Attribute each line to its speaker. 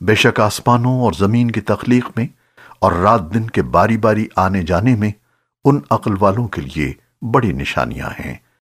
Speaker 1: بے شک آسمانوں اور زمین کی تخلیق میں اور رات دن کے باری باری آنے جانے میں ان عقل والوں کے لیے بڑی نشانیاں ہیں۔